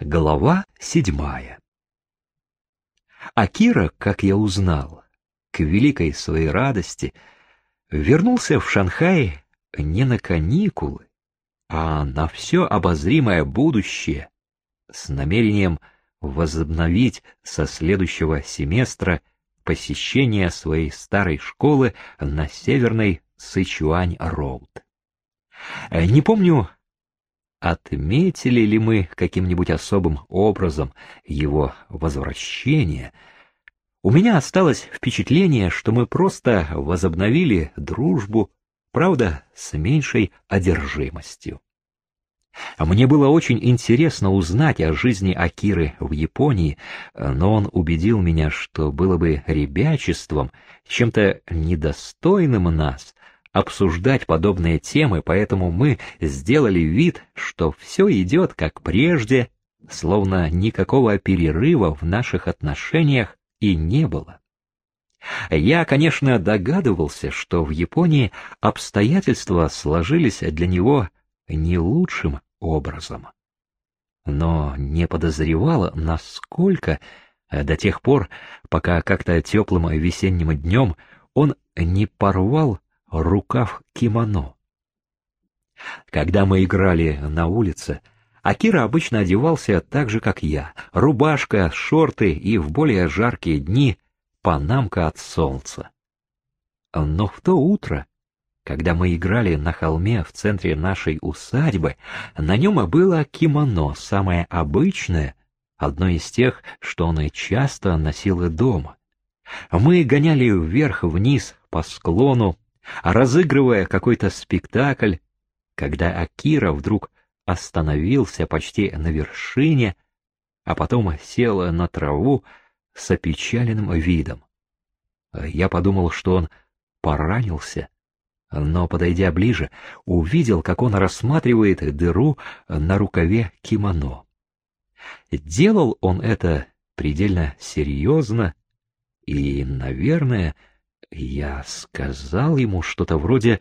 Глава седьмая. Акира, как я узнал, к великой своей радости, вернулся в Шанхай не на каникулы, а на все обозримое будущее с намерением возобновить со следующего семестра посещение своей старой школы на северной Сычуань-Роуд. Не помню, отметили ли мы каким-нибудь особым образом его возвращение. У меня осталось впечатление, что мы просто возобновили дружбу, правда, с меньшей одержимостью. Мне было очень интересно узнать о жизни Акиры в Японии, но он убедил меня, что было бы ребячеством, чем-то недостойным нас, обсуждать подобные темы, поэтому мы сделали вид, что все идет как прежде, словно никакого перерыва в наших отношениях и не было. Я, конечно, догадывался, что в Японии обстоятельства сложились для него не лучшим образом. Но не подозревала, насколько до тех пор, пока как-то теплым весенним днем он не порвал рукав кимоно. Когда мы играли на улице, Акира обычно одевался так же, как я. Рубашка, шорты и в более жаркие дни панамка от солнца. Но в то утро когда мы играли на холме в центре нашей усадьбы, на нем было кимоно, самое обычное, одно из тех, что он и часто носил дома. Мы гоняли вверх-вниз по склону, разыгрывая какой-то спектакль, когда Акира вдруг остановился почти на вершине, а потом сел на траву с опечаленным видом. Я подумал, что он поранился, но, подойдя ближе, увидел, как он рассматривает дыру на рукаве кимоно. Делал он это предельно серьезно, и, наверное, я сказал ему что-то вроде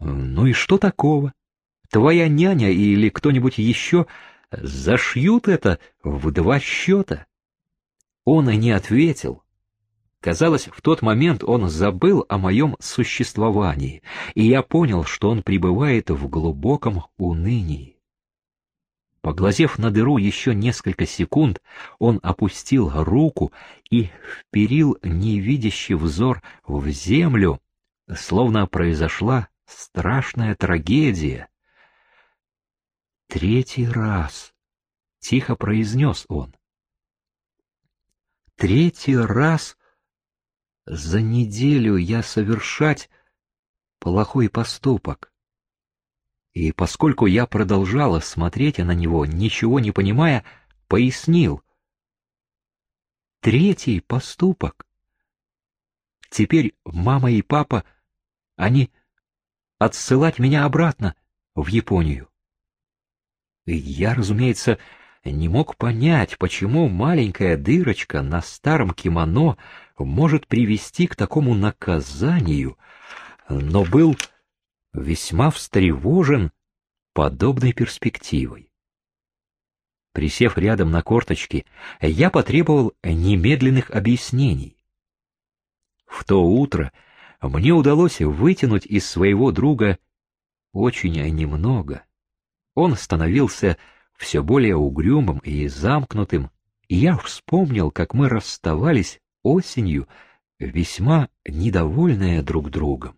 «Ну и что такого? Твоя няня или кто-нибудь еще зашьют это в два счета». Он не ответил, Казалось, в тот момент он забыл о моем существовании, и я понял, что он пребывает в глубоком унынии. Поглазев на дыру еще несколько секунд, он опустил руку и вперил невидящий взор в землю, словно произошла страшная трагедия. «Третий раз», — тихо произнес он. «Третий раз за неделю я совершать плохой поступок. И поскольку я продолжала смотреть на него, ничего не понимая, пояснил. Третий поступок. Теперь мама и папа, они отсылать меня обратно в Японию. Я, разумеется, не мог понять, почему маленькая дырочка на старом кимоно может привести к такому наказанию, но был весьма встревожен подобной перспективой. Присев рядом на корточки, я потребовал немедленных объяснений. В то утро мне удалось вытянуть из своего друга очень немного. Он становился все более угрюмым и замкнутым, и я вспомнил, как мы расставались осенью, весьма недовольные друг другом.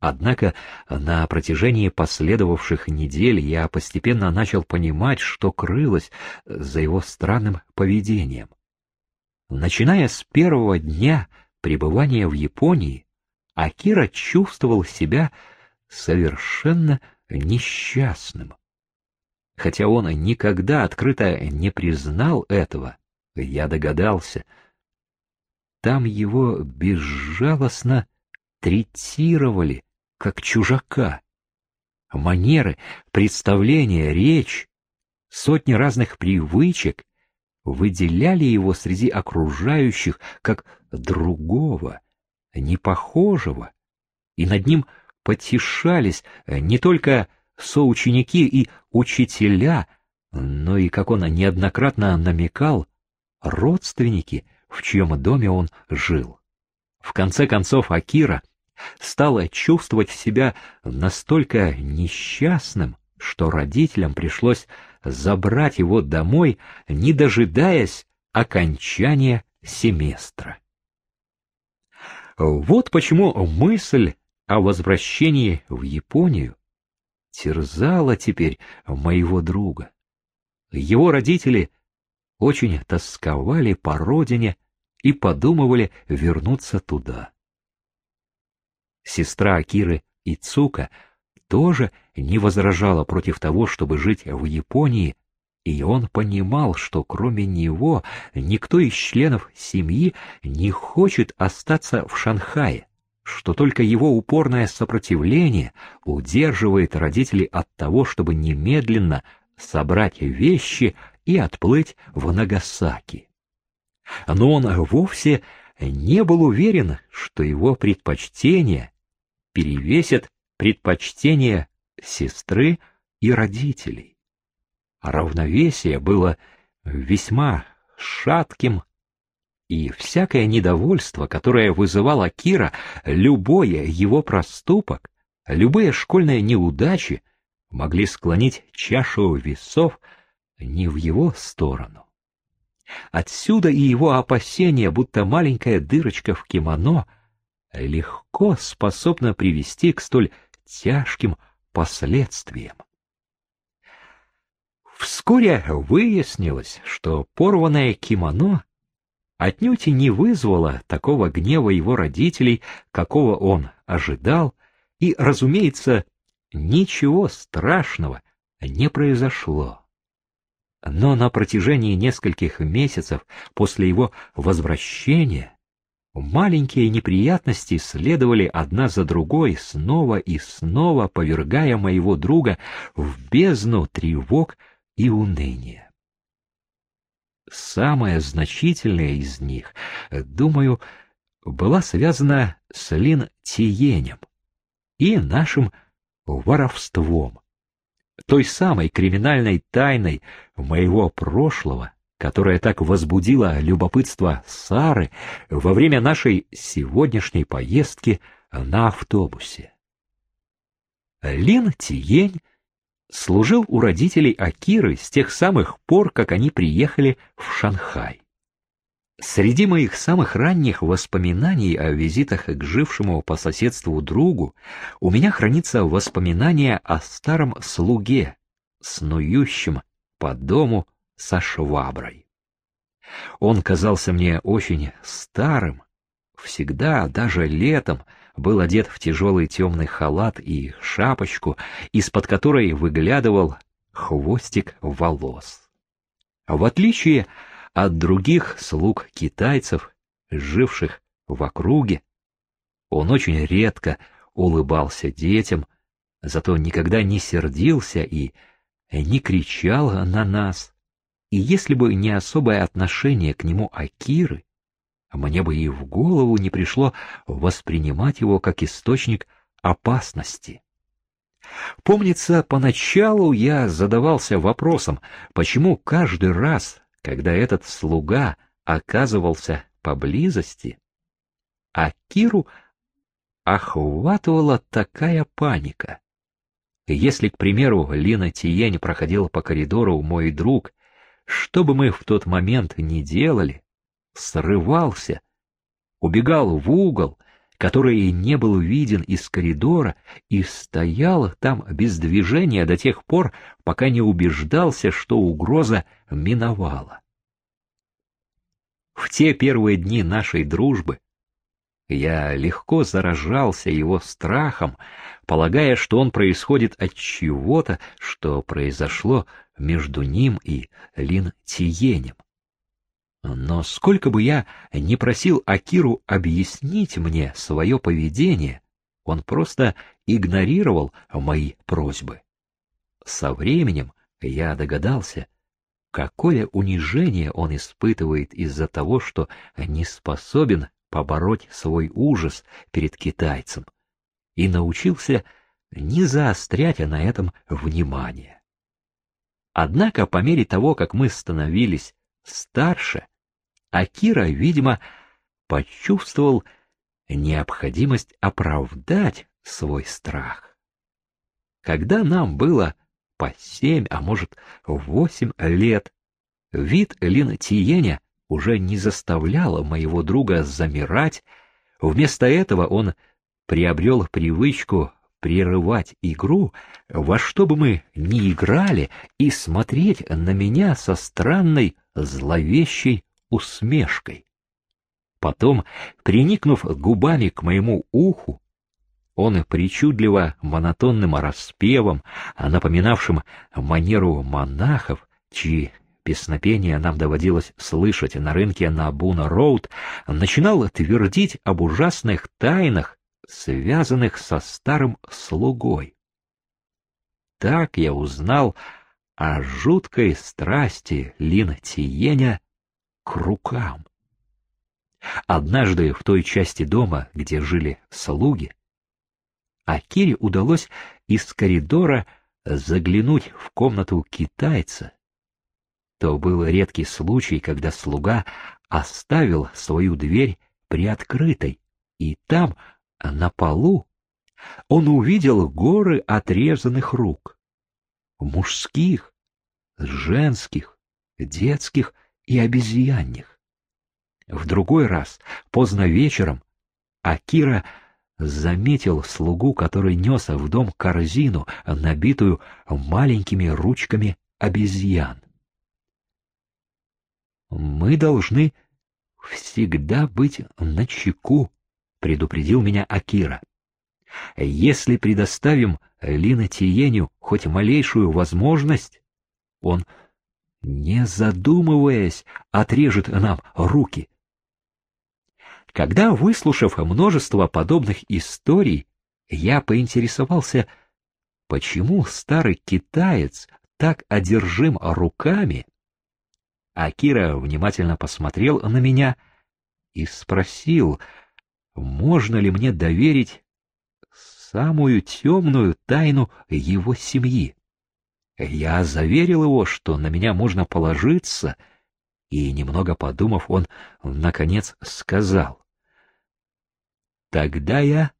Однако на протяжении последовавших недель я постепенно начал понимать, что крылось за его странным поведением. Начиная с первого дня пребывания в Японии, Акира чувствовал себя совершенно несчастным. Хотя он никогда открыто не признал этого, я догадался. Там его безжалостно третировали, как чужака. Манеры, представления, речь, сотни разных привычек выделяли его среди окружающих как другого, непохожего, и над ним потешались не только соученики и учителя, но и, как он неоднократно намекал, родственники, в чьем доме он жил. В конце концов, Акира стала чувствовать себя настолько несчастным, что родителям пришлось забрать его домой, не дожидаясь окончания семестра. Вот почему мысль о возвращении в Японию терзала теперь моего друга. Его родители очень тосковали по родине и подумывали вернуться туда. Сестра Акиры Ицука тоже не возражала против того, чтобы жить в Японии, и он понимал, что кроме него никто из членов семьи не хочет остаться в Шанхае, что только его упорное сопротивление удерживает родителей от того, чтобы немедленно собрать вещи и отплыть в Нагасаки. Но он вовсе не был уверен, что его предпочтения перевесят предпочтения сестры и родителей. Равновесие было весьма шатким, и всякое недовольство, которое вызывало Кира, любое его проступок, любые школьные неудачи могли склонить чашу весов не в его сторону. Отсюда и его опасение, будто маленькая дырочка в кимоно легко способна привести к столь тяжким последствиям. Вскоре выяснилось, что порванное кимоно отнюдь не вызвало такого гнева его родителей, какого он ожидал, и, разумеется, ничего страшного не произошло. Но на протяжении нескольких месяцев после его возвращения маленькие неприятности следовали одна за другой, снова и снова повергая моего друга в бездну тревог и уныния. Самая значительная из них, думаю, была связана с Лин Тиенем и нашим воровством, той самой криминальной тайной моего прошлого, которая так возбудила любопытство Сары во время нашей сегодняшней поездки на автобусе. Лин Тиень служил у родителей Акиры с тех самых пор, как они приехали в Шанхай. Среди моих самых ранних воспоминаний о визитах к жившему по соседству другу у меня хранится воспоминание о старом слуге, снующем по дому со шваброй. Он казался мне очень старым, всегда, даже летом, был одет в тяжелый темный халат и шапочку, из-под которой выглядывал хвостик волос. В отличие от других слуг китайцев, живших в округе. Он очень редко улыбался детям, зато никогда не сердился и не кричал на нас. И если бы не особое отношение к нему Акиры, мне бы и в голову не пришло воспринимать его как источник опасности. Помнится, поначалу я задавался вопросом, почему каждый раз, когда этот слуга оказывался поблизости, а Киру охватывала такая паника. Если, к примеру, Лина Тиень проходила по коридору мой друг, что бы мы в тот момент ни делали, срывался, убегал в угол, который не был виден из коридора, и стоял там без движения до тех пор, пока не убеждался, что угроза миновала. В те первые дни нашей дружбы я легко заражался его страхом, полагая, что он происходит от чего-то, что произошло между ним и Лин Тиенем. Но сколько бы я ни просил Акиру объяснить мне свое поведение, он просто игнорировал мои просьбы. Со временем я догадался, какое унижение он испытывает из-за того, что не способен побороть свой ужас перед китайцем, и научился не заострять на этом внимание. Однако по мере того, как мы становились старше, Акира, видимо, почувствовал необходимость оправдать свой страх. Когда нам было по семь, а может восемь лет, вид Лина Тиеня уже не заставлял моего друга замирать, вместо этого он приобрел привычку прерывать игру, во что бы мы ни играли, и смотреть на меня со странной зловещей усмешкой. Потом, приникнув губами к моему уху, он причудливо монотонным распевом, напоминавшим манеру монахов, чьи песнопения нам доводилось слышать на рынке на Буна-Роуд, начинал твердить об ужасных тайнах, связанных со старым слугой. Так я узнал о жуткой страсти Лина Тиеня к рукам. Однажды в той части дома, где жили слуги, Акире удалось из коридора заглянуть в комнату китайца. То был редкий случай, когда слуга оставил свою дверь приоткрытой, и там, на полу, он увидел горы отрезанных рук. Мужских, женских, детских и обезьянних. В другой раз, поздно вечером, Акира заметил слугу, который нес в дом корзину, набитую маленькими ручками обезьян. «Мы должны всегда быть начеку», — предупредил меня Акира. «Если предоставим Лина Тиеню хоть малейшую возможность, он, не задумываясь, отрежет нам руки». Когда, выслушав множество подобных историй, я поинтересовался, почему старый китаец так одержим руками, Акира внимательно посмотрел на меня и спросил, можно ли мне доверить самую темную тайну его семьи. Я заверил его, что на меня можно положиться, и, немного подумав, он, наконец, сказал. «Тогда я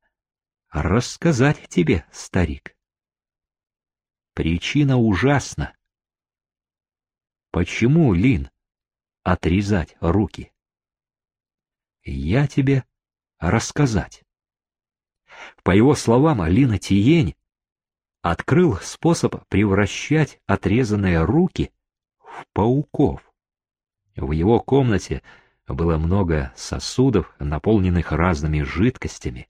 рассказать тебе, старик. Причина ужасна. Почему, Лин, отрезать руки? Я тебе рассказать. По его словам, Лина Тиень открыл способ превращать отрезанные руки в пауков. В его комнате было много сосудов, наполненных разными жидкостями.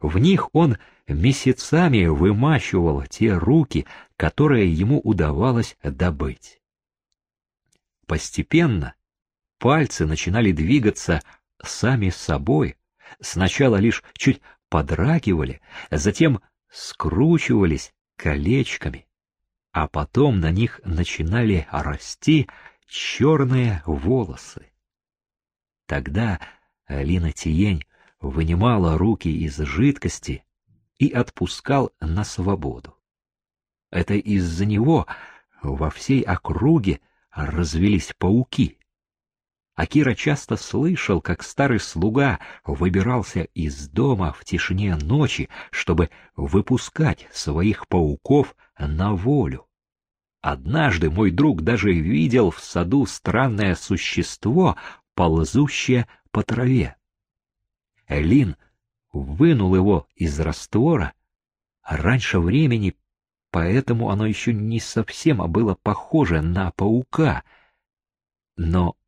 В них он месяцами вымачивал те руки, которые ему удавалось добыть. Постепенно пальцы начинали двигаться сами собой, сначала лишь чуть подрагивали, затем скручивались колечками, а потом на них начинали расти черные волосы. Тогда Алина Тиень вынимала руки из жидкости и отпускал на свободу. Это из-за него во всей округе развелись пауки. Акира часто слышал, как старый слуга выбирался из дома в тишине ночи, чтобы выпускать своих пауков на волю. Однажды мой друг даже видел в саду странное существо, ползущее по траве. Элин вынул его из раствора раньше времени поэтому оно еще не совсем было похоже на паука, но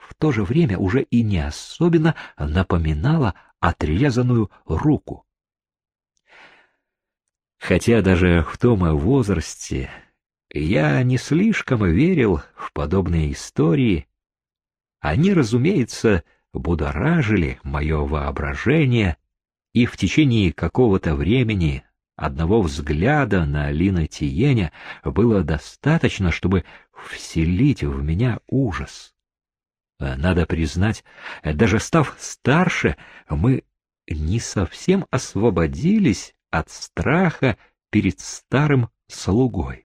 в то же время уже и не особенно напоминало отрезанную руку. Хотя даже в том возрасте я не слишком верил в подобные истории, они, разумеется, будоражили мое воображение, и в течение какого-то времени Одного взгляда на Лина Тиеня было достаточно, чтобы вселить в меня ужас. Надо признать, даже став старше, мы не совсем освободились от страха перед старым слугой.